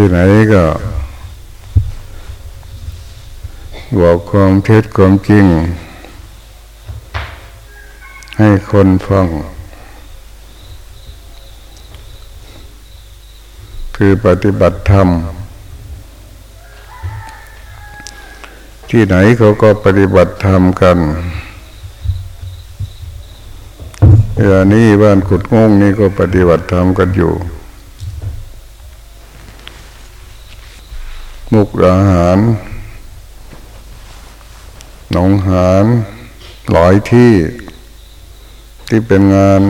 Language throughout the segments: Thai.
ที่ไหนก็บอกความเท็จความจริง ให้คนฟัง คือปฏิบัติธรรม ที่ไหนเขาก็ปฏิบัติธรรมกันอย่างนี้บ้านขุดงงนี่ก็ปฏิบัติธรรมกันอยู่ มุกอาหาร หนองหานหลายที่ที่เป็นงาน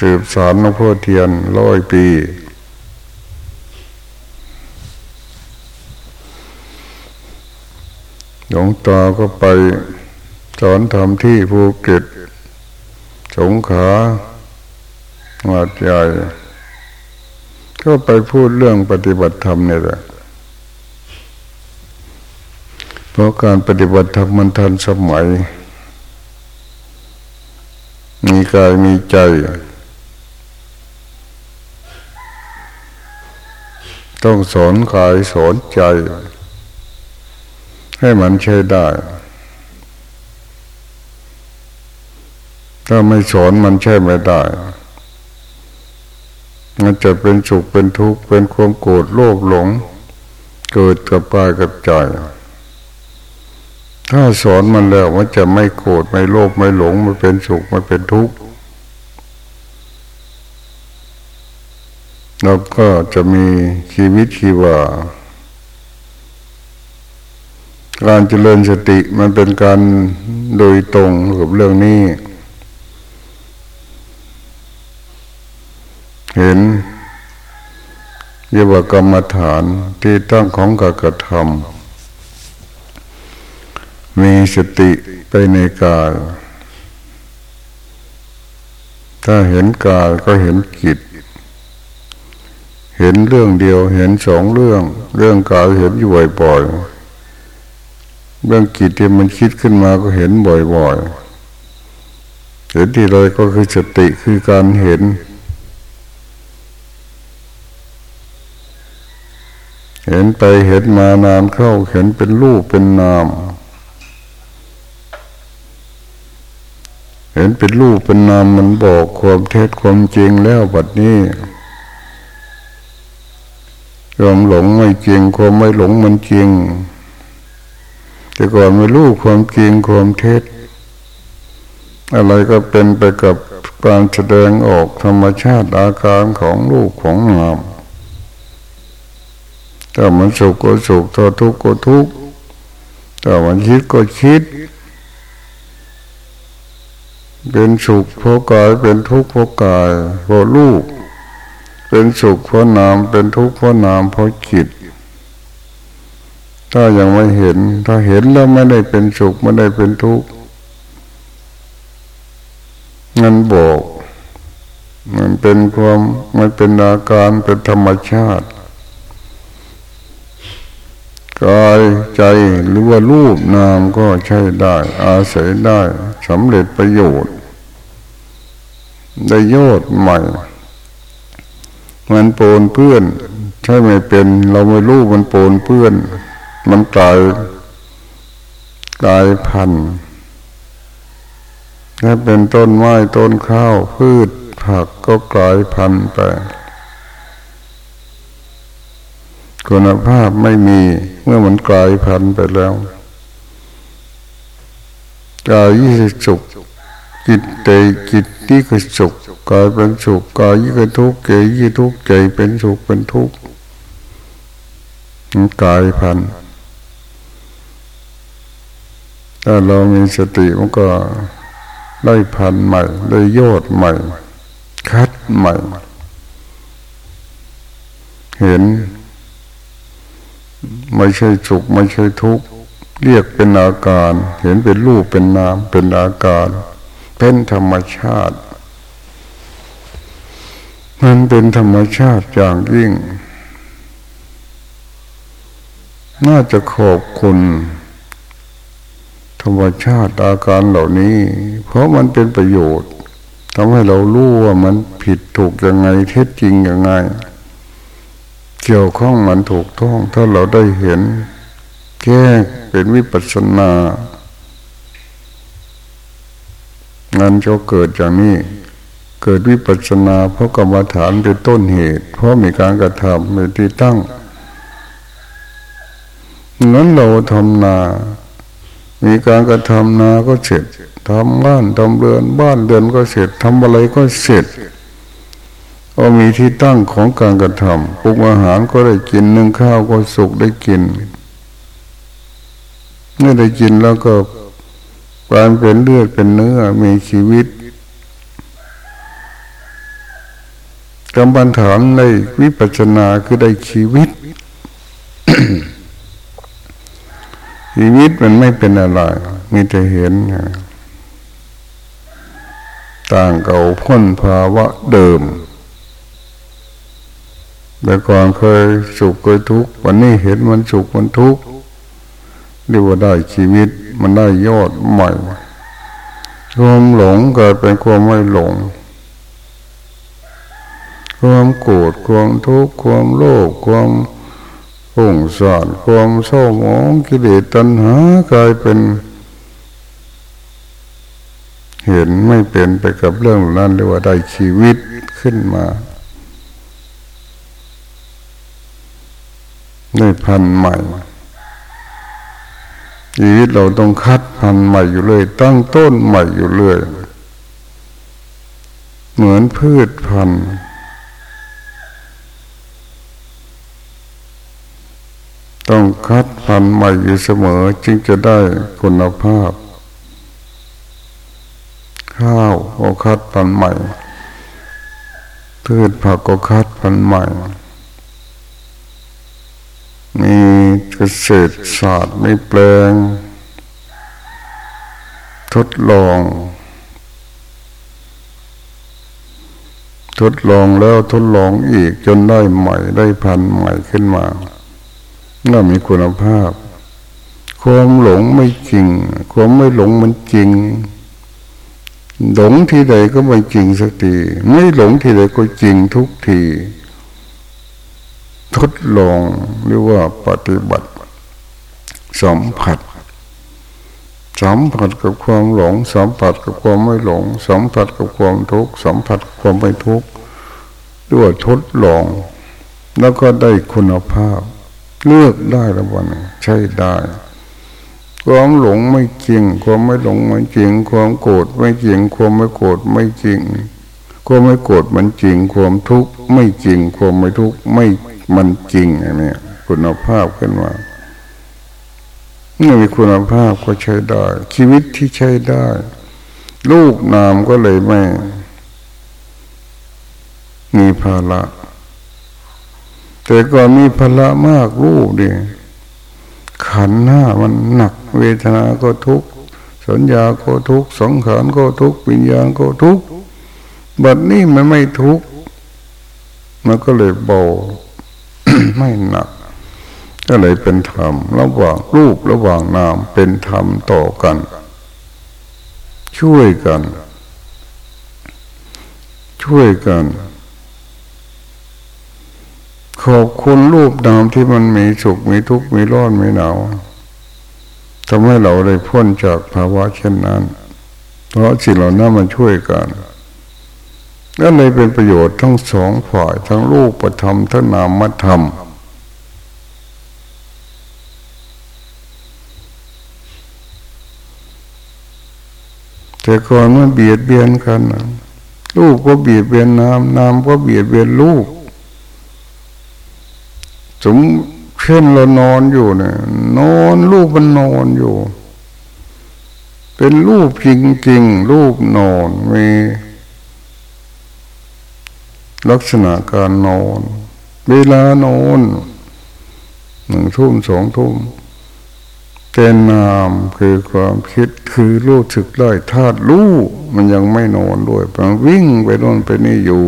สืบสอนพเทียนร้อยปี หลวงตาก็ไปสอนทำที่ภูเก็ต สงขาหาดใหญ่ ก็ไปพูดเรื่องปฏิบัติธรรมนี่แหละ เพราะการปฏิบัติธรรมมันทันสมัย มีกายมีใจ ต้องสอนกายสอนใจ ให้มันใช้ได้ ถ้าไม่สอนมันใช่ไม่ได้มันจะเป็นสุขเป็นทุกข์เป็นความโกรธโลภหลง เกิดกับกายกับใจ ถ้าสอนมันแล้วมันจะไม่โกรธไม่โลภไม่หลงไม่เป็นสุขไม่เป็นทุกข์เราก็จะมีชีวิตชีวาการเจริญสติมันเป็นการโดยตรงกับเรื่องนี้ เห็นเรียกว่ากรรมฐานที่ตั้งของการกระทำ มีสติไปในกาย ถ้าเห็นกายก็เห็นจิต เห็นเรื่องเดียว เห็นสองเรื่อง เรื่องกายเห็นอยู่บ่อยๆเรื่องจิตที่มันคิดขึ้นมาก็เห็นบ่อยๆ เห็นที่ไรก็คือสติคือการเห็น เห็นไปเห็นมานานเข้า เห็นเป็นรูปเป็นนาม เห็นเป็นรูปเป็นนามมันบอกความเท็จความจริงแล้วบัดนี้ยอมหลงไม่จริงความไม่หลงมันจริง แต่ก่อนไม่รู้ความจริงความเท็จ อะไรก็เป็นไปกับการแสดงออกธรรมชาติอาการของรูปของนามถ้ามันสุขก็สุขถ้าทุกข์ก็ทุกข์ถ้ามันคิดก็คิด เป็นสุขเพราะกายเป็นทุกข์เพราะกายเพราะลูก เป็นสุขเพราะนามเป็นทุกข์เพราะนามเพราะจิต ถ้ายังไม่เห็น ถ้าเห็นแล้วไม่ได้เป็นสุขไม่ได้เป็นทุกข์งันบอก มันเป็นความมันเป็นอาการเป็นธรรมชาติกายใจหรือว่ารูปนามก็ใช้ได้ อาศัยได้ สำเร็จประโยชน์ ได้ยอดใหม่ มันโปนเพื่อน ใช่ไม่เป็น เราไม่รู้มันโปนเพื่อน มันกลายกลายพันธุ์ถ้าเป็นต้นไม้ต้นข้าวพืชผักก็กลายพันธุ์ไป คุณภาพไม่มีเมื่อมันกลายพันธุ์ไปแล้ว กายยี่สุขจิตใจจิตที่คือสุขกายเป็นสุขกายยี่คือทุกข์ใจยี่ทุกข์ใจเป็นสุขเป็นทุกข์กายพันถ้าเรามีสติมันก็ได้พันใหม่ได้ยอดใหม่ คัดใหม่ เห็น ไม่ใช่สุขไม่ใช่ทุกข์ เรียกเป็นอาการ เห็นเป็นรูปเป็นนามเป็นอาการ เป็นธรรมชาติ มันเป็นธรรมชาติอย่างยิ่ง น่าจะขอบคุณ ธรรมชาติอาการเหล่านี้ เพราะมันเป็นประโยชน์ทำให้เรารู้ว่ามันผิดถูกยังไงเท็จจริงยังไง เกี่ยวข้องมันถูกต้องถ้าเราได้เห็น แก้เป็นวิปัสสนางานจะเกิดอย่างนี้ เกิดวิปัสสนาเพราะกรรมฐานเป็นต้นเหตุ เพราะมีการกระทำเป็นที่ตั้งนั้นเราทำนา มีการกระทำนาก็เสร็จทำบ้านทำเรือนบ้านเรือนก็เสร็จทำอะไรก็เสร็จก็มีที่ตั้งของการกระทำปรุงอาหารก็ได้กินนึ่งข้าวก็สุกได้กิน เมื่อได้กินแล้วก็การเป็นเลือดเป็นเนื้อมีชีวิตกรรมฐานในวิปัสสนาคือได้ชีวิต ชีวิตมันไม่เป็นอะไร มีแต่เห็น ต่างเก่าพ้นภาวะเดิม แต่ก่อนเคยสุขเคยทุกข์วันนี้เห็นมันสุขมันทุกข์ เรียกว่าได้ชีวิตมันได้ยอดใหม่ความหลงเกิดเป็นความไม่หลง ความโกรธความทุกข์ความโลภความหุ่งสานความเศร้าหมองกิเลสตัณหากลายเป็น เห็นไม่เป็นไปกับเรื่องนั้นเรียกว่าได้ชีวิตขึ้นมาได้พันใหม่ ชีวิตเราต้องคัดพันใหม่อยู่เลย ตั้งต้นใหม่อยู่เลย เหมือนพืชพันธุ์ต้องคัดพันธุ์ใหม่อยู่เสมอจึงจะได้คุณภาพ ข้าวก็คัดพันธุ์ใหม่พืชผักก็คัดพันธุ์ใหม่ มีเกษตรศาสตร์มีแปลง ทดลอง ทดลองแล้วทดลองอีกจนได้ใหม่ได้พันใหม่ขึ้นมาก็มีคุณภาพ ความหลงไม่จริง ความไม่หลงมันจริง หลงที่ใดก็ไม่จริงสักทีไม่หลงที่ใดก็จริงทุกที ทดลองหรือว่าปฏิบัติสัมผัสสัมผัสกับความหลงสัมผัสกับความไม่หลงสัมผัสกับความทุกข์สัมผัสกับความไม่ทุกข์ด้วยทดลอง แล้วก็ได้คุณภาพ เลือกได้แล้ววันใช่ได้ ความหลงไม่จริง ความไม่หลงไม่จริง ความโกรธไม่จริง ความไม่โกรธไม่จริงความไม่โกรธมันจริง ความทุกข์ไม่จริง ความไม่ทุกข์ไม่ มันจริงอันนี้คุณภาพขึ้นมาเมื่อมีคุณภาพก็ใช้ได้ ชีวิตที่ใช้ได้ลูกนามก็เลยไม่ มีภาระแต่ก่อนมีภาระมากลูกดิขันหน้ามันหนัก เวทนาก็ทุกข์สัญญาก็ทุกข์สังขารก็ทุกข์วิญญาณก็ทุกข์บัดนี้มันไม่ทุกข์มันก็เลยเบา ไม่หนักก็เลยเป็นธรรมระหว่างรูประหว่างนามเป็นธรรมต่อกัน ช่วยกัน ช่วยกัน ขอบคุณรูปนามที่มันมีสุขมีทุกข์มีร้อนมีหนาวทำให้เราได้พ้นจากภาวะเช่นนั้น เพราะสิ่งเหล่านั้นมันช่วยกัน ก็เลยเป็นประโยชน์ทั้งสองฝ่ายทั้งลูกประธรรมทั้งนามธรรม แต่ก่อนมันเบียดเบียนกันลูกก็เบียดเบียนนามนามก็เบียดเบียนลูกสมเช่นเรานอนอยู่เนี่ยนอนลูกมันนอนอยู่ เป็นลูกจริงๆลูกนอนมี ลักษณะการนอน เวลานอนหนึ่งทุ่มสองทุ่มแต่นามคือความคิดคือรู้สึกได้ธาตุรู้มันยังไม่นอนด้วยมันวิ่งไปโน่นไปนี่อยู่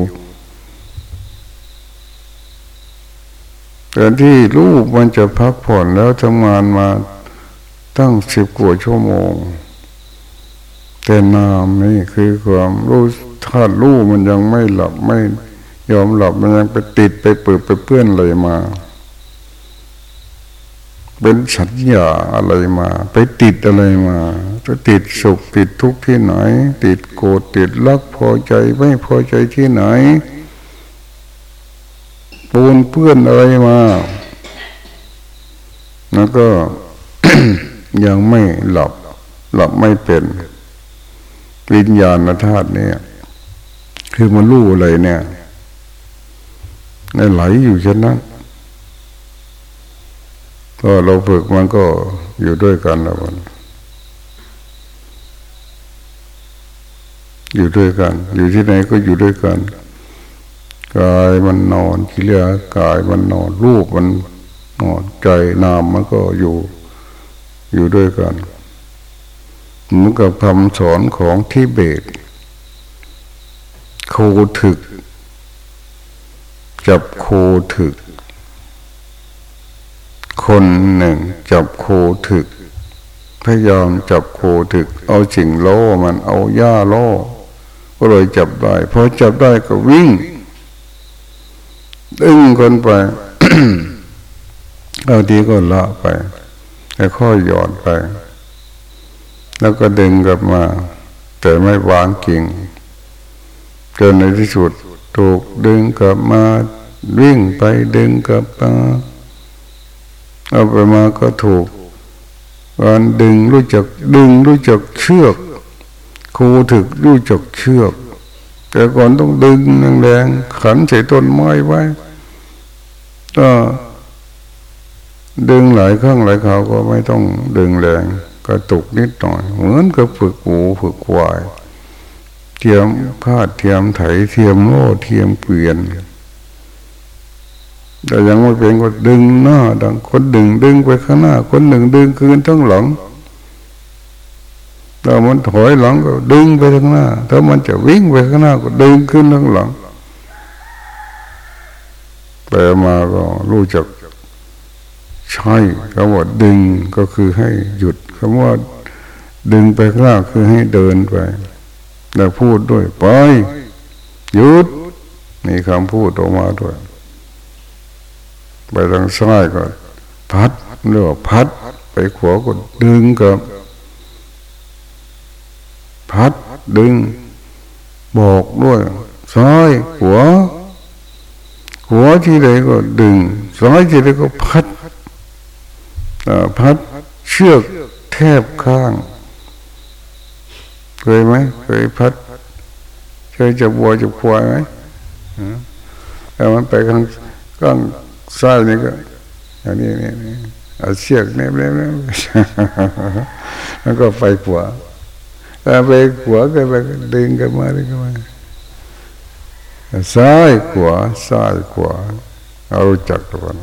แต่ที่รู้มันจะพักผ่อนแล้วทำงานมาตั้งสิบกว่าชั่วโมง แต่นามนี่คือความรู้ธาตุรู้มันยังไม่หลับไม่ ยอมหลับมันยังไปติดไปเปิดไปเปื้อนอะไรมา เป็นสัญญาอะไรมา ไปติดอะไรมาจะติดสุขติดทุกข์ที่ไหน ติดโกรธติดรักพอใจไม่พอใจที่ไหนปูนเปื้อนอะไรมา แล้วก็ยังไม่หลับ หลับไม่เป็นวิญญาณธาตุเนี่ย คือมันรู้อะไรเนี่ย ไหลอยู่เช่นนั้นก็เราฝึกมันก็อยู่ด้วยกันแล้วมันอยู่ด้วยกัน อยู่ที่ไหนก็อยู่ด้วยกันกายมันนอนกิเลสกายมันนอนรูปมันนอนใจนามมันก็อยู่อยู่ด้วยกันเหมือนกับคำสอนของทิเบตโคถึก จับโคถึก คนหนึ่งจับโคถึก พยายามจับโคถึก เอาสิ่งโล่มันเอาหญ้าโล่ก็เลยจับได้พอจับได้ก็วิ่ง ดึงคนไปเอาดีก็ละไปแต่ข้อหย่อนไป แล้วก็ดึงกลับมา แต่ไม่วางกิ่งจนในที่สุดถูกดึงกลับมา วิ่งไปดึงกลับมาเอาไปมาก็ถูกการดึงรู้จักดึงรู้จักเชือกครูถึกรู้จักเชือก แต่ก่อนต้องดึงแรงๆขันใส่ต้นไม้ไว้ก็ดึงหลายครั้งหลายคราวก็ไม่ต้องดึงแรงก็ตุกนิดหน่อยเหมือนกับฝึกหูฝึกควาย เทียมพาดเทียมไถเทียมโล่เทียมเปลี่ยน แต่ยังไม่เป็นก็ดึงหน้าดังคนดึงดึงไปข้างหน้า คนหนึ่งดึงคืนทั้งหลังถ้ามันถอยหลังก็ดึงไปข้างหน้า ถ้ามันจะวิ่งไปข้างหน้าก็ดึงขึ้นทั้งหลังแปลมาก็รู้จักใช่คำว่าดึงก็คือให้หยุดคำว่าดึงไปข้างหน้าคือให้เดินไปแล้วพูดด้วยไปหยุดนี่คำพูดออกมาด้วย ไปทางซ้ายก็พัดเรือพัด ไปขวาก็ดึงกับ พัดดึง บอกด้วยซ้ายขวาหัวที่ใดก็ดึงซ้ายที่ใดก็พัดพัดเชือกแทบข้าง เคยไหมเคยพัดเคยจะบัวจะควายไหมแต่มันไปข้างข้าง ซ้ายนี่ก็อย่างนี้นี่นี่เอาเชือกเนบเนบเนบแล้วก็ไปขวาแต่ไปขวาก็ไปดึงกันมาดึงกันมาซ้ายขวาซ้ายขวาเอาจักกัน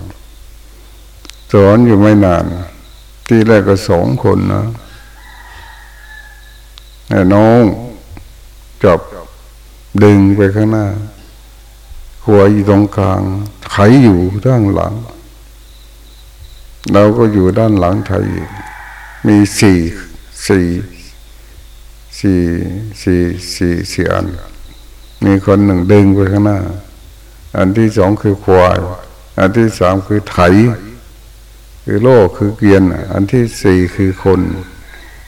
สอนอยู่ไม่นาน ที่แรกก็สองคนนะน้องจับดึงไปข้างหน้าขวาอยู่ตรงกลาง ไถอยู่ด้านหลัง เราก็อยู่ด้านหลังไถมีสี่สี่สี่สี่สี่สี่อัน มีคนหนึ่งดึงไปข้างหน้า อันที่สองคือควาย อันที่สามคือไถ คือโลกคือเกียน อันที่สี่คือคน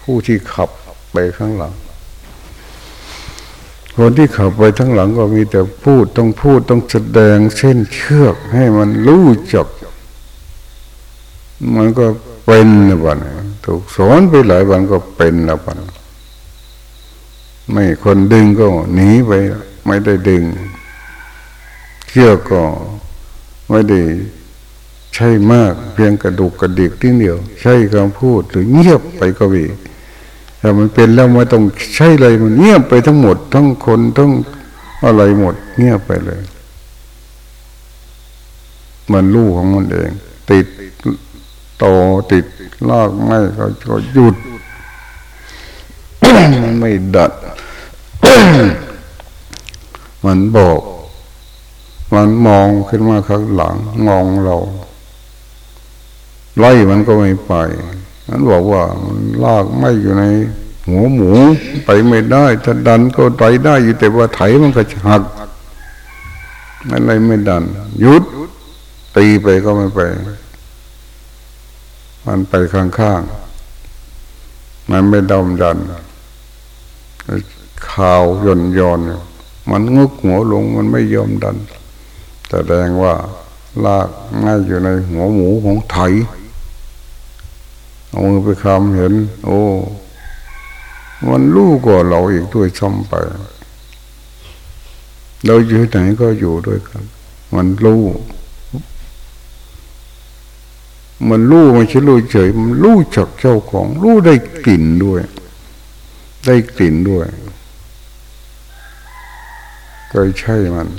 ผู้ที่ขับไปข้างหลัง คนที่ขับไปทั้งหลังก็มีแต่พูดต้องพูดต้องแสดงเส้นเชือกให้มันรู้จัก มันก็เป็นนะบันถูกสอนไปหลายวันก็เป็นนะบันไม่คนดึงก็หนีไป ไม่ได้ดึงเชือก็ไม่ได้ใช่มาก เพียงกระดูกกระดิกที่เดียว ใช่คำพูดหรือเงียบไปก็มี แต่มันเป็นแล้วไม่ต้องใช่เลยมันเงียบไปทั้งหมด ทั้งคนทั้งอะไรหมด เงียบไปเลย มันรู้ของมันเอง ติดต่อติดลากไม่ก็หยุดมันไม่ดัด มันบอก มันมองขึ้นมาข้างหลัง มองเราไล่มันก็ไม่ไปมันบอกว่ามัน ลากไม่อยู่ในหัวหมูไปไม่ได้ ถ้าดันก็ไปได้อยู่แต่ว่าไถมันก็หักอะไรไม่ดันหยุดตีไปก็ไม่ไป มันไปข้างๆ มันไม่ดมดันข่าวย่นยอนมันงุกหัวลงมันไม่ยอมดันแสดงว่าลากง่ายอยู่ในหัวหมูของไถ เอามือไปคำเห็น โอ้ มันรู้กว่าเราอีกด้วยซ้ำไป เราอยู่ไหนก็อยู่ด้วยกัน มันรู้มันรู้ม่ใช่รู้เฉย มันรู้จักเจ้าของ รู้ได้กลิ่นด้วย ได้กลิ่นด้วยก็ใช่มัน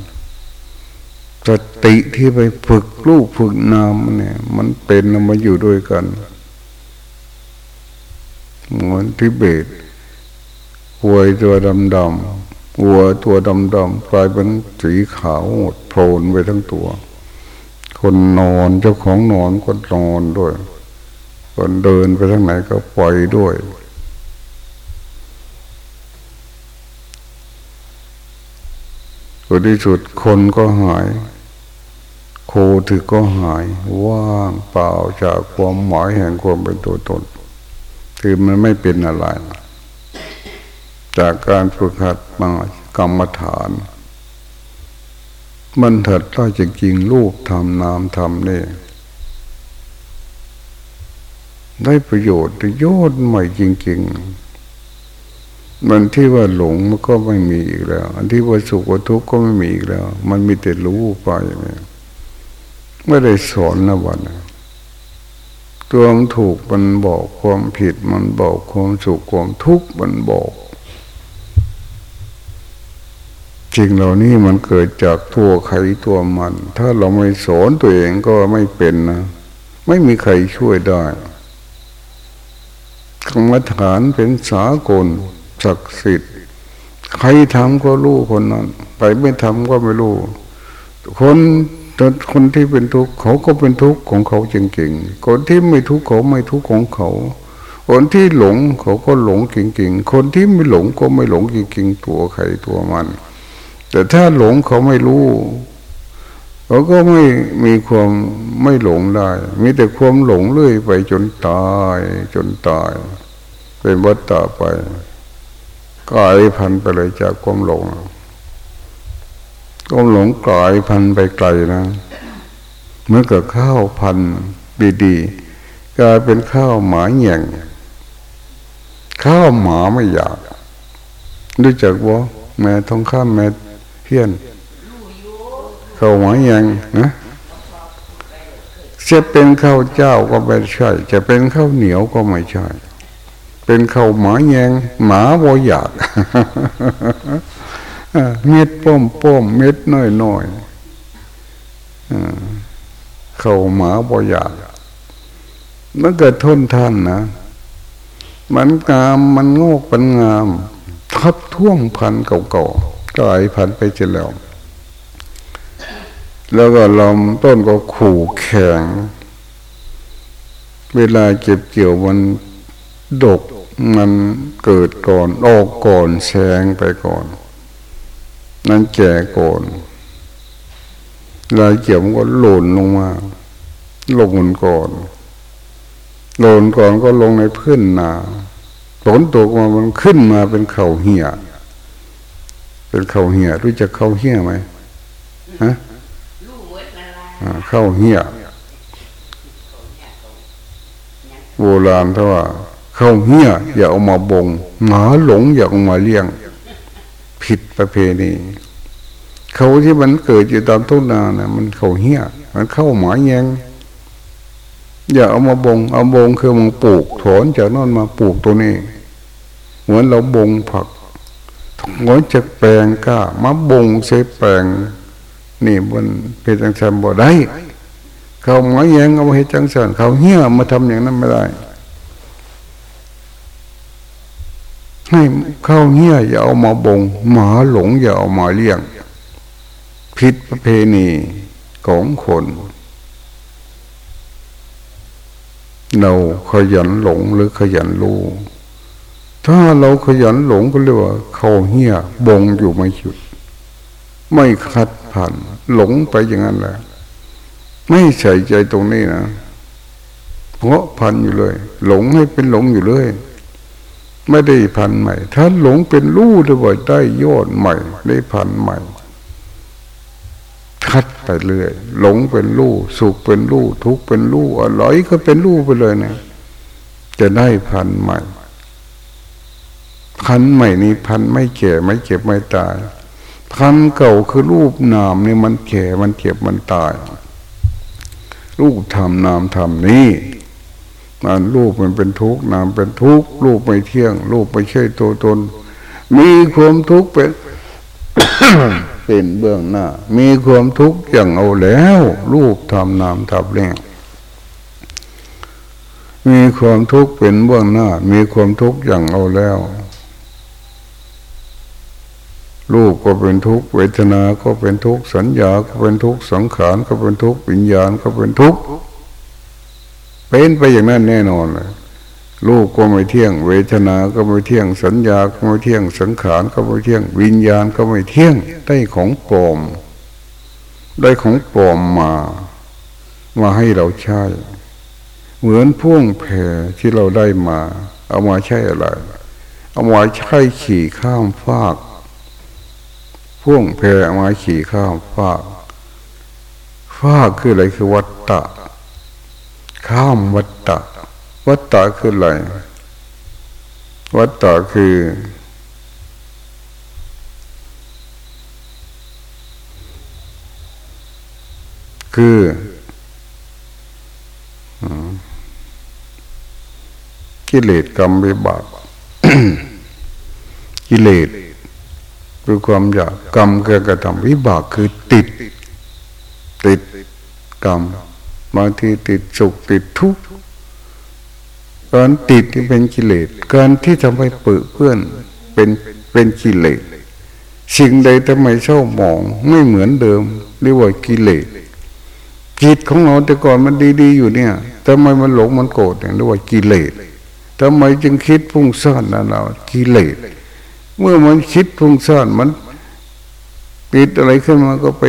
สติที่ไปฝึกลูกฝึกนามเนี่ย มันเป็นมาอยู่ด้วยกัน เหมือนทิเบตหวตัวดำดำวัวตัวดำดำกลายเป็นสีขาวหมดโผล่ไปทั้งตัว คนนอนเจ้าของนอนก็นอนด้วย คนเดินไปทางไหนก็ปล่อยด้วยสุดที่สุดคนก็หาย โคถึกก็หาย ว่างเปล่าจากความหมายแห่งความเป็นตัวตน คือมันไม่เป็นอะไร จากการฝึกหัดมากรรมฐาน มันถัดได้จริงๆรูปทำนามทำนี่ได้ประโยชน์โยชน์ใหม่จริง ๆ มันที่ว่าหลงมันก็ไม่มีอีกแล้ว อันที่ว่าสุขว่าทุกข์ก็ไม่มีอีกแล้ว มันมีแต่รู้ไปอย่างนี้ไม่ได้สอนนะวัน ตัวมันถูกมันบอกความผิดมันบอกความสุขความทุกข์มันบอกจริงเหล่านี้มันเกิดจากตัวใครตัวมัน ถ้าเราไม่สอนตัวเองก็ไม่เป็นนะ ไม่มีใครช่วยได้กรรมฐานเป็นสากลศักดิ์สิทธิ์ใครทำก็รู้คนนั้น ไปไม่ทำก็ไม่รู้ คน คนที่เป็นทุกข์เขาก็เป็นทุกข์ของเขาจริงๆคนที่ไม่ทุกข์เขาไม่ทุกข์ของเขาคนที่หลงเขาก็หลงจริงๆคนที่ไม่หลงก็ไม่หลงจริงๆตัวใครตัวมัน แต่ถ้าหลงเขาไม่รู้เขาก็ไม่มีความไม่หลงได้ มีแต่ความหลงเรื่อยไปจนตาย จนตาย เป็นวัฏฏะไปกลายพันไปเลยจากความหลง ความหลงกลายพันไปไกลนะเมื่อกับข้าวพันดีๆกลายเป็นข้าวหมาแย่งข้าวหมาไม่อยากรู้จักว่าแม่ทองข้ามแม่เพี้ยนข้าวหมาแย่งนะจะเป็นข้าวเจ้าก็ไม่ใช่ จะเป็นข้าวเหนียวก็ไม่ใช่ เป็นเขาวหมาแยงหมาบอยาก เม็ดป้อมป้อมเม็ดน้อยน้อยเข่าหมาบอยากมันเกิดทนทานนะมันงามมันงอกมันงามทับท่วงพันเก่าๆกลายพันไปเจแล้วแล้วก็ลมต้นก็ขู่แข็ง เวลาเก็บเกี่ยวมันดกมันเกิดก่อนออกก่อนแสงไปก่อน นั้นแก่ก่อนลายเกี่ยวมันก็หล่นลงมาลงมันก่อนหล่นก่อนก็ลงในพื้นนาฝนตกมามันขึ้นมาเป็นเข่าเหี้ยเป็นเข่าเหี้ยรู้จักเข่าเหี้ยไหมฮะเข่าเหี้ยโบราณเท่าว่าเข่าเหี้ยอย่าเอามาบงหมาหลงอย่าเอามาเลี้ยง ผิดประเพณีเขาที่มันเกิดอยู่ตามทุ่งนานะมันเขาเหี้ยมันเข้าหมาแยงอย่าเอามาบง เอาบงคือมันปลูกถอนจากนั่นมาปลูกตัวนี้ เหมือนเราบงผักเหมือนจะแปลงก้ามาบงเสแปลง นี่มันเป็นจังสันบ่ได้ เขาหมาแยงเอามาให้จังสันเขาเหี้ยมาทำอย่างนั้นไม่ได้ ให้เข้าเงี้ยอย่าเอามาบง หมาหลงอย่าเอามาเลี้ยง ผิดประเพณีของคน เราขยันหลงหรือขยันรู้ถ้าเราขยันหลงก็เรียกว่า เข้าเหี้ยบงอยู่ไม่หยุด ไม่คัดผ่านหลงไปอย่างนั้นแหละไม่ใส่ใจตรงนี้นะเพราะพันอยู่เลย หลงให้เป็นหลงอยู่เลย ไม่ได้พันใหม่ ถ้าหลงเป็นรู้ด้วยได้ยอดใหม่ ได้พันใหม่ คัดไปเรื่อย หลงเป็นรู้สุขเป็นรู้ทุกข์เป็นรู้อร่อยก็เป็นรู้ไปเลยเนะจะได้พันใหม่ พันใหม่นี้พันไม่แก่ไม่เจ็บไม่ตาย พันเก่าคือรูปนามนี่มันแก่มันเจ็บมันตาย รูปทำนามทำนี้ รูปมันเป็นทุกข์นามเป็นทุกข์รูปไม่เที่ยง รูปไม่ใช่ตัวตน มีความทุกข์เป็นเป็นเบื้องหน้า มีความทุกข์อย่างเอาแล้ว รูปทำนามทำแล้วมีความทุกข์เป็นเบื้องหน้า มีความทุกข์อย่างเอาแล้ว รูปก็เป็นทุกข์เวทนา ก็เป็นทุกข์สัญญา ก็เป็นทุกข์สังขารก็เป็นทุกข์วิญญาณก็เป็นทุกข์ เป็นไปอย่างนั้นแน่นอนเลยรูปก็ไม่เที่ยง เวทนา ก็ไม่เที่ยง สัญญา ก็ไม่เที่ยง สังขาร ก็ไม่เที่ยง วิญญาณ ก็ไม่เที่ยง ได้ของปลอม ได้ของปลอมมา มาให้เราใช้ เหมือนพ่วงแพที่เราได้มา เอามาใช้อะไร เอามาใช้ขี่ข้ามฟาก พ่วงแพเอามาขี่ข้ามฟาก ฟากคืออะไรคือวัตตะ ข้ามวัตตะ วัตตะคืออะไร วัตตะคือ คือกิเลสกรรมวิบากกิเลสคือความอยากกรรมเกิดกระทำวิบากคือติด ติดกรรม บางทีติดสุขติดทุกข์การติดที่เป็นกิเลสการที่ทำให้เปื้อเพื่อนเป็นเป็นกิเลสสิ่งใดทำไมเศร้าหมองไม่เหมือนเดิมเรียกว่ากิเลสจิตของเราแต่ก่อนมันดีๆอยู่เนี่ยทำไมมันหลงมันโกรธเนี่ยเรียกว่ากิเลสทำไมจึงคิดพุ่งซ่านนั่นเรากิเลสเมื่อมันคิดพุ่งซ่านมันปิดอะไรขึ้นมาก็ไป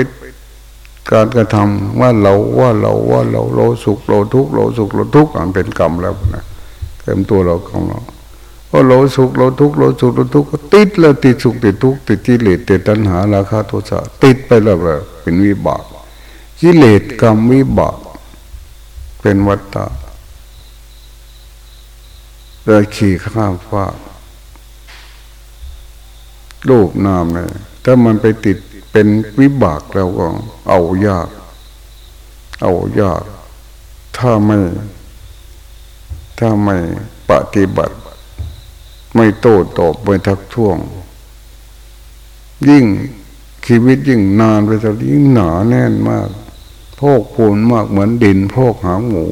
การกระทำว่าเราว่าเราว่าเราเราสุขเราทุกข์เราสุขเราทุกข์อันเป็นกรรมแล้วนะเต็มตัวเราของเราพราะเราสุขเราทุกข์เราสุขเราทุกข์ติดแล้วติดสุขติดทุกข์ติดกิเลสติดตัณหาราคะโทสะติดไปแล้วแบบเป็นวิบากกิเลสกรรมวิบาก เป็นวัฏฏะเลยขี่ข้ามฟ้าลูกนามเนี่ยถ้ามันไปติด เป็นวิบากเราก็เอายาก เอายาก ถ้าไม่ ถ้าไม่ปฏิบัติ ไม่โต้ตอบไม่ทักท้วง ยิ่งชีวิตยิ่งนานไปจะยิ่งหนาแน่นมากพอกพูนมากเหมือนดินพอกหางหมู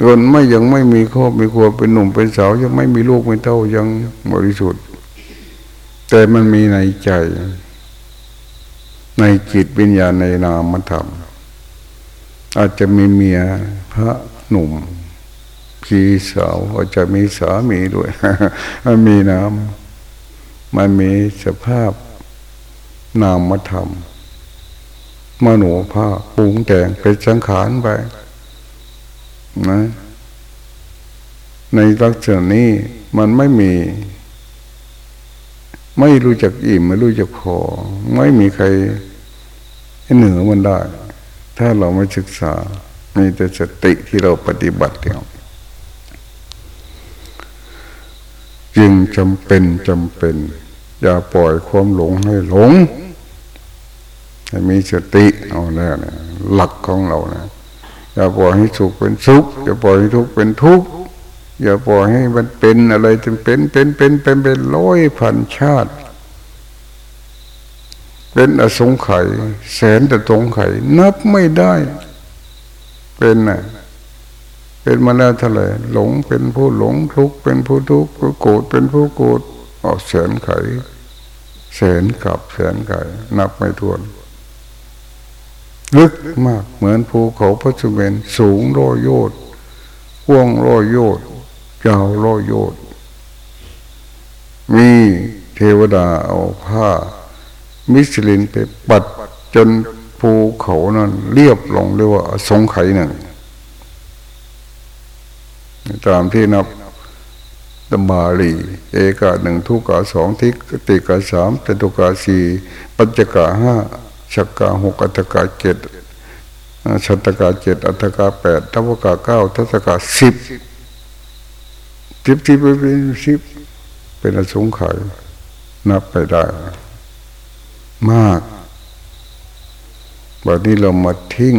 จนไม่ยังไม่มีครอบมีครัวเป็นหนุ่มเป็นสาวยังไม่มีลูกไม่เต้ายังบริสุทธิ์ แต่มันมีในใจ ในจิตวิญญาณในนามธรรม อาจจะมีเมียพระหนุ่มพี่สาวอาจจะมีสามีด้วย มันมีน้ำมันมีสภาพนามธรรมมโนภาปรุงแต่งเป็นสังขารไปนะในลักษณะนี้มันไม่มี ไม่รู้จักอิ่มไม่รู้จักพอ ไม่มีใครเหนือมันได้ ถ้าเราไม่ศึกษา มีแต่สติที่เราปฏิบัติเดียวจึงจำเป็นจำเป็น อย่าปล่อยความหลงให้หลงให้มีสติเอาแล้วนี่หลักของเรานะอย่าปล่อยให้สุขเป็นสุขอย่าปล่อยให้ทุกข์เป็นทุกข์ อย่าปล่อยให้มันเป็นอะไรจนเป็นเป็นเป็นเป็นเป็นร้อยพันชาติ เป็นอสงไขยแสนแต่สงไขยนับไม่ได้ เป็นน่ะเป็นมาแล้วเท่าไหร่หลงเป็นผู้หลงทุกข์เป็นผู้ทุกข์โกรธเป็นผู้โกรธออกแสนไขแสนกับแสนไขนับไม่ถ้วน ลึกมากเหมือนภูเขาพระสุเมนสูงร้อยโยต์กว้างร้อยโยต์าวร้อยโยต์มีเทวดาเอาผ้า มิชลินไปปัดจนภูเขานั้นเรียบลงเรียกว่าสงไขหนึ่งตามที่นับตบาลี เอกาหนึ่งทุกาสองทิกติกาสามตตุกาสี่ปัจจกาห้าชักกาหกอัตกาเจ็ดชัตกาเจ็ดอัตกาแปดทัพกาเก้าทัศกาสิบ สิบสิบเป็นสิบเป็นอสงไขยนับไปได้ มากวันนี้เรามาทิ้ง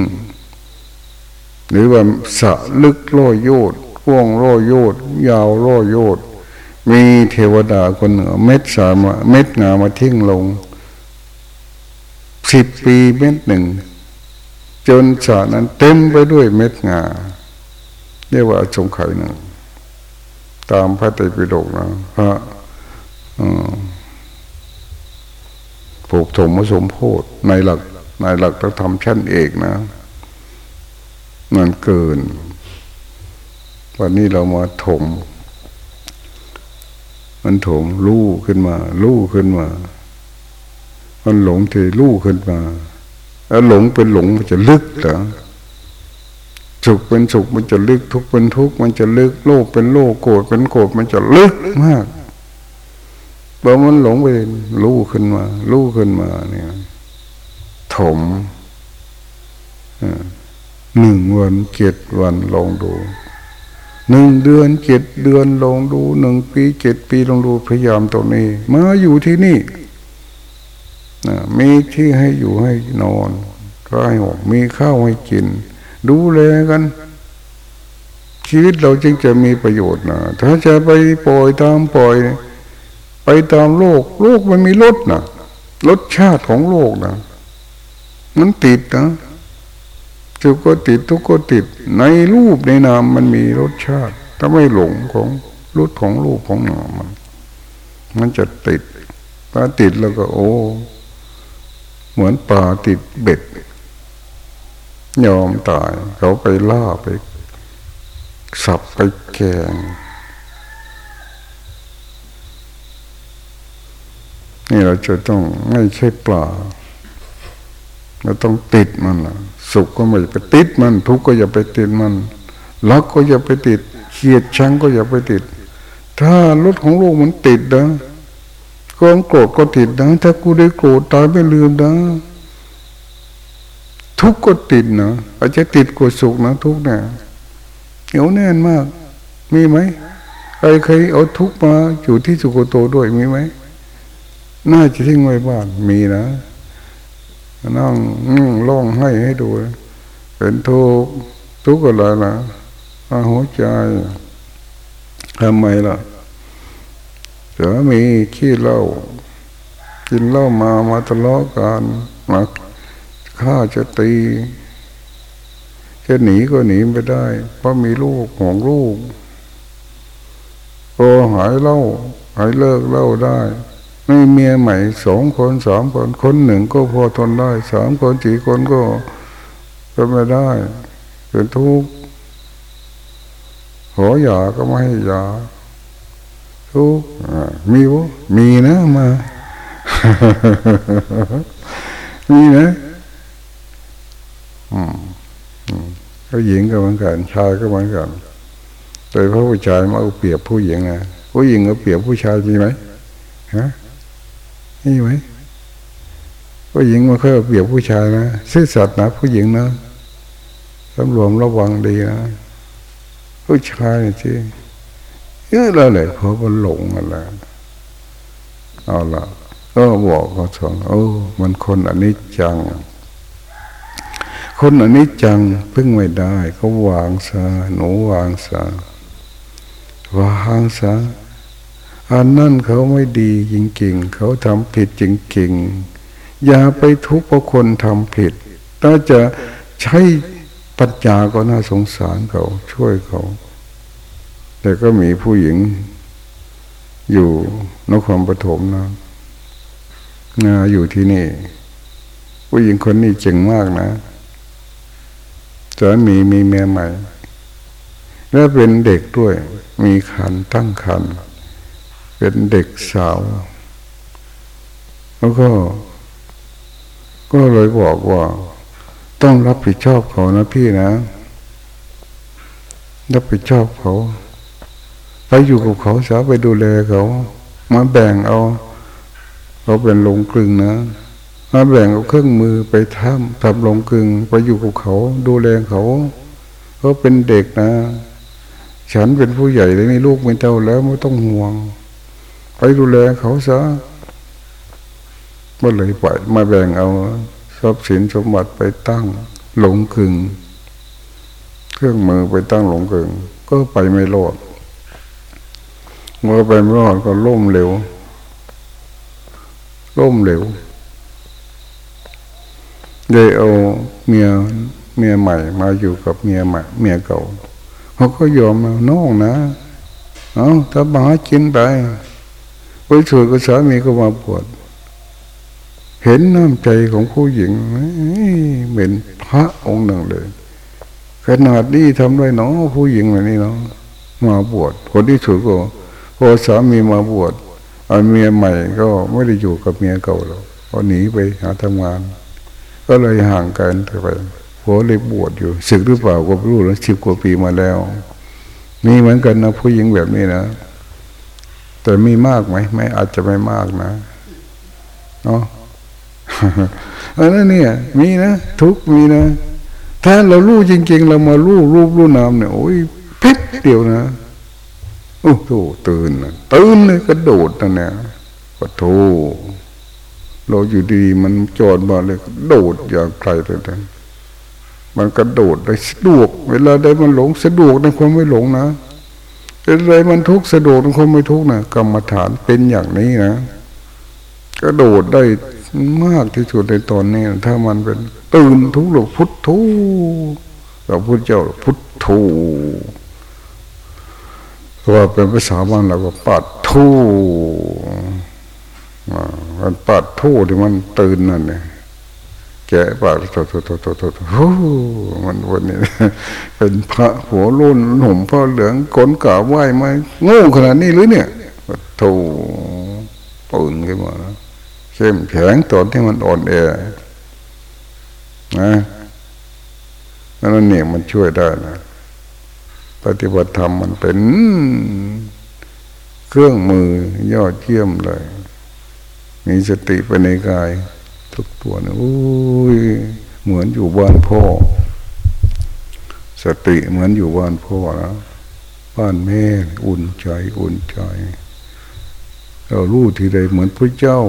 หรือว่าสะลึกโลโยดก้วงโลโยดยาวโลโยดมีเทวดาคนหนึ่งเม็ดสามเม็ดงามาทิ้งลงสิบปีเม็ดหนึ่ง จนสานั้นเต็มไปด้วยเม็ดงาเรียกว่าสงไข่หนึ่ง ตามพระไตรปิฎกนะพระผูกถมสมโพธในหลักในหลักธรรมชั้นเอกนะมันเกิน วันนี้เรามาถม มันถมลู่ขึ้นมา ลู่ขึ้นมา มันหลงเทลู่ขึ้นมา แล้วหลงเป็นหลงมันจะลึกเหรอ สุขเป็นสุขมันจะลึกทุกข์เป็นทุกข์มันจะลึกโลภเป็นโลภโกรธเป็นโกรธมันจะลึกมากพอมันหลงไปลู่ขึ้นมาลู่ขึ้นมาเนี่ยถมหนึ่งวันเจ็ดวันลองดูหนึ่งเดือนเจ็ดเดือนลองดูหนึ่งปีเจ็ดปีลองดูพยายามตรงนี้ มาอยู่ที่นี่มีที่ให้อยู่ให้นอนก็ให้หกมีข้าวให้กิน ดูแลกัน ชีวิตเราจึงจะมีประโยชน์นะถ้าจะไปปล่อยตามปล่อย ไปตามโลก โลกมันมีรสนะรสชาติของโลกนะมันติดนะสุขก็ติดทุกข์ก็ติด ในรูปในนามมันมีรสชาติ ถ้าไม่หลงของรสของรูปของนามมัน มันจะติดปลาติดแล้วก็โอ้ เหมือนปลาติดเบ็ด ยอมตายเขาไปล่าไปสับไปแกงนี่เราจะต้องไม่ใช่ปลาเราต้องติดมันนะสุขก็ไม่ไปติดมัน ทุกข์ก็อย่าไปติดมันรักก็อย่าไปติดเขียดชังก็อย่าไปติด ถ้ารถของโลกมันติดนะความโกรธก็ติดนะ ถ้ากูได้โกรธตายไม่ลืมนะ ทุกข์ก็ติดเนะอาจจะติดกว่าสุขนะทุกข์เนี่ยเหนียวแน่นมาก มีไหมใครเคยเอาทุกข์มาอยู่ที่สุโกโตด้วยมีไหมน่าจะทิ้งไว้บ้านมีนะนั่งร้องให้ให้ดูเป็นทุกทุกอะไรนะหัวใจทำไมล่ะจะมีขี้เล่ากินเหล้ามามาทะเลาะกันมา ฆ่าจะตี จะหนีก็หนีไม่ได้ เพราะมีลูกของลูกพอหายเล่าหายเลิกเล่าได้ไม่เมียใหม่สองคนสามคนคนหนึ่งก็พอทนได้สามคนสี่คนก็ก็ไม่ได้เป็นทุกข์ขอหย่าก็ไม่ให้หย่าทุกข์มีวะมีนะมา มีนะ ผู้หญิงก็เหมือนกัน ชายก็เหมือนกันโดยพระผู้ชายมาเอาเปรียบผู้หญิงนะผู้หญิงเอาเปรียบผู้ชายมีไหมฮะนี่ไหมผู้หญิงมาค่อยเปรียบผู้ชายนะซื่อสัตย์นะผู้หญิงนะสำรวมระวังดีนะผู้ชายที่เยอะแล้วเลยเพราะมันหลงอะไรเอาละก็บอกเขาสอนโอ้มันคนอันนี้จัง คนอันนี้จังพึ่งไม่ได้เขาวางซะหนูวางซะวางซะอันนั่นเขาไม่ดีจริงๆเขาทำผิดจริงๆอย่าไปทุกข์เพราะคนทำผิด ถ้าจะใช้ปัญญาก็น่าสงสารเขา ช่วยเขา แต่ก็มีผู้หญิง อยู่นครปฐมนะงาอยู่ที่นี่ ผู้หญิงคนนี้เจ๋งมากนะ สามีมีเมียใหม่ และเป็นเด็กด้วย มีคันตั้งคัน เป็นเด็กสาว แล้วก็ ก็เลยบอกว่า ต้องรับผิดชอบเขานะพี่นะ รับผิดชอบเขา ไปอยู่กับเขาสาไปดูแลเขา มาแบ่งเอา เขาเป็นลงกลึงนะ มาแบ่งเอาเครื่องมือไปทำทำลงกึงไปอยู่กับเขา ดูแลเขาเขาเป็นเด็กนะ ฉันเป็นผู้ใหญ่เลยนี่ลูกเป็นเจ้าแล้วไม่ต้องห่วง ไปดูแลเขาซะก็เลยไปมาแบ่งเอาทรัพย์สินสมบัติไปตั้งหลงกึงเครื่องมือไปตั้งหลงกึงก็ไปไม่รอดเมื่อไปไม่รอดก็ล่มเหลวล่มเหลว ได้เอาเมียเมียใหม่ มาอยู่กับเมียใหม่เมียเก่าเขาก็ยอมน้องนะเอาถ้ามากินไปไปสุดก็สามีก็มาปวด เห็นน้ำใจของผู้หญิงเหมือนพระองค์หนึ่งเลยขนาดนี้ทำได้เนาะผู้หญิงแบบนี้เนาะมาบวชคนที่สุดก็พอสามีมาบวชอันเมียใหม่ก็ไม่ได้อยู่กับเมียเก่าแล้วก็หนีไปหาทำงาน ก็เลยห่างกันไปผัวเลยบวชอยู่ศึกหรือเปล่าก็ไม่รู้แล้วสิบกว่าปีมาแล้ว มีเหมือนกันนะผู้หญิงแบบนี้นะแต่มีมากไหมไม่อาจจะไม่มากนะเนาะอันนั้นเนี่ย มีนะทุกมีนะ ถ้าเรารู้จริง ๆ เรามารู้รูปรู้นามเนี่ยโอ้ยเพชรเดียวนะโอ้โหตื่นตื่นเลยกระโดดนั่นเนี่ยปะโถ เราอยู่ดีมันจอดมาเลยโดดอย่างใครเลยมันกระโดดได้สะดวก เวลาได้มันหลงสะดวกในความไม่หลงนะเวลามันทุกข์สะดวกในความไม่ทุกข์นะกรรมฐานเป็นอย่างนี้นะกระโดดได้มากที่สุดในตอนนี้ถ้ามันเป็นตื่นทุกหลกพุทโธเราพุทธเจ้าพุทโธว่าเป็นภาษาบ้านเราก็ปัดทู มันปัดทูที่มันตื่นนั่นเนี่ยแกะปากโตโตโตโตโตโตมันวันนี้เป็นพระหัวรุ่นหนุ่มพ่อเหลืองกลกาไหวไหมโง่ขนาดนี้หรือเนี่ยโธตื่นขึ้นมาเข้มแข็งตอนที่มันอ่อนแอนะนั่นเนี่ยมันช่วยได้นะปฏิบัติธรรมมันเป็นเครื่องมือยอดเยี่ยมเลย มีสติไปในกาย ทุกตัวนะอุ้ยเหมือนอยู่บ้านพ่อ สติเหมือนอยู่บ้านพ่อนะบ้านแม่อุ่นใจอุ่นใจเรารู้ทีใดเหมือนพระเจ้า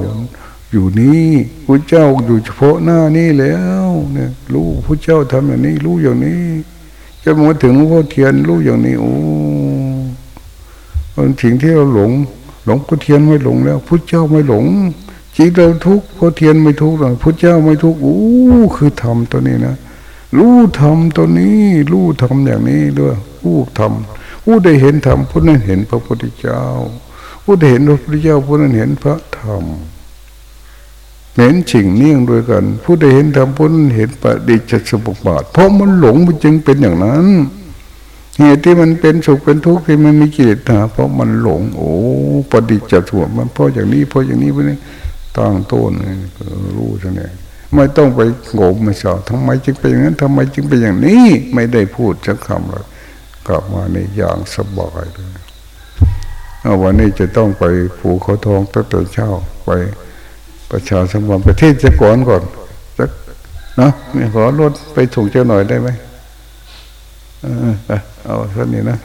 อยู่นี่พระเจ้าอยู่เฉพาะหน้านี่แล้ว เนี่ย รู้พระเจ้าทำอย่างนี้ รู้อย่างนี้จะมาถึงพ่อเทียนรู้อย่างนี้โอ้สิ่งที่เราหลง หลงพ่อเทียนไม่หลงแล้วพระเจ้าไม่หลง จิตเราทุกข์พ่อเทียนไม่ทุกข์หรอกพระเจ้าไม่ทุกข์โอ้คือธรรมตัวนี้นะรู้ธรรมตัวนี้รู้ธรรมอย่างนี้ด้วยรู้ธรรมผู้ได้เห็นธรรมผู้นั้นเห็นพระพุทธเจ้า ผู้ได้เห็นพระพุทธเจ้าผู้นั้นเห็นพระธรรมเห็นสิ่งเนื่องด้วยกัน ผู้ใดเห็นธรรมผู้นั้นเห็นปฏิจจสมุปบาทเพราะมันหลงมันจึงเป็นอย่างนั้นเหตุที่มันเป็นสุขเป็นทุกข์ที่มันมีกิเลสหาเพราะมันหลง โอ้ปฏิจจสมุปมันเพราะอย่างนี้เพราะอย่างนี้เพราะนี้ ตั้งต้นรู้เท่านี้ไม่ต้องไปโงมมาสอบทำไมจึงเป็นอย่างนั้นทำไมจึงเป็นอย่างนี้ ไม่ได้พูดสักคำเลยกลับมาในอย่างสบายเลยวันนี้จะต้องไปผูกเขาทองตั้งแต่เช้าไปประชาสัมพันธ์ประเทศจะก่อนก่อนสักนะนี่ขอรถไปถูกเจ้าหน่อยได้ไหมเอาเท่านี้นะ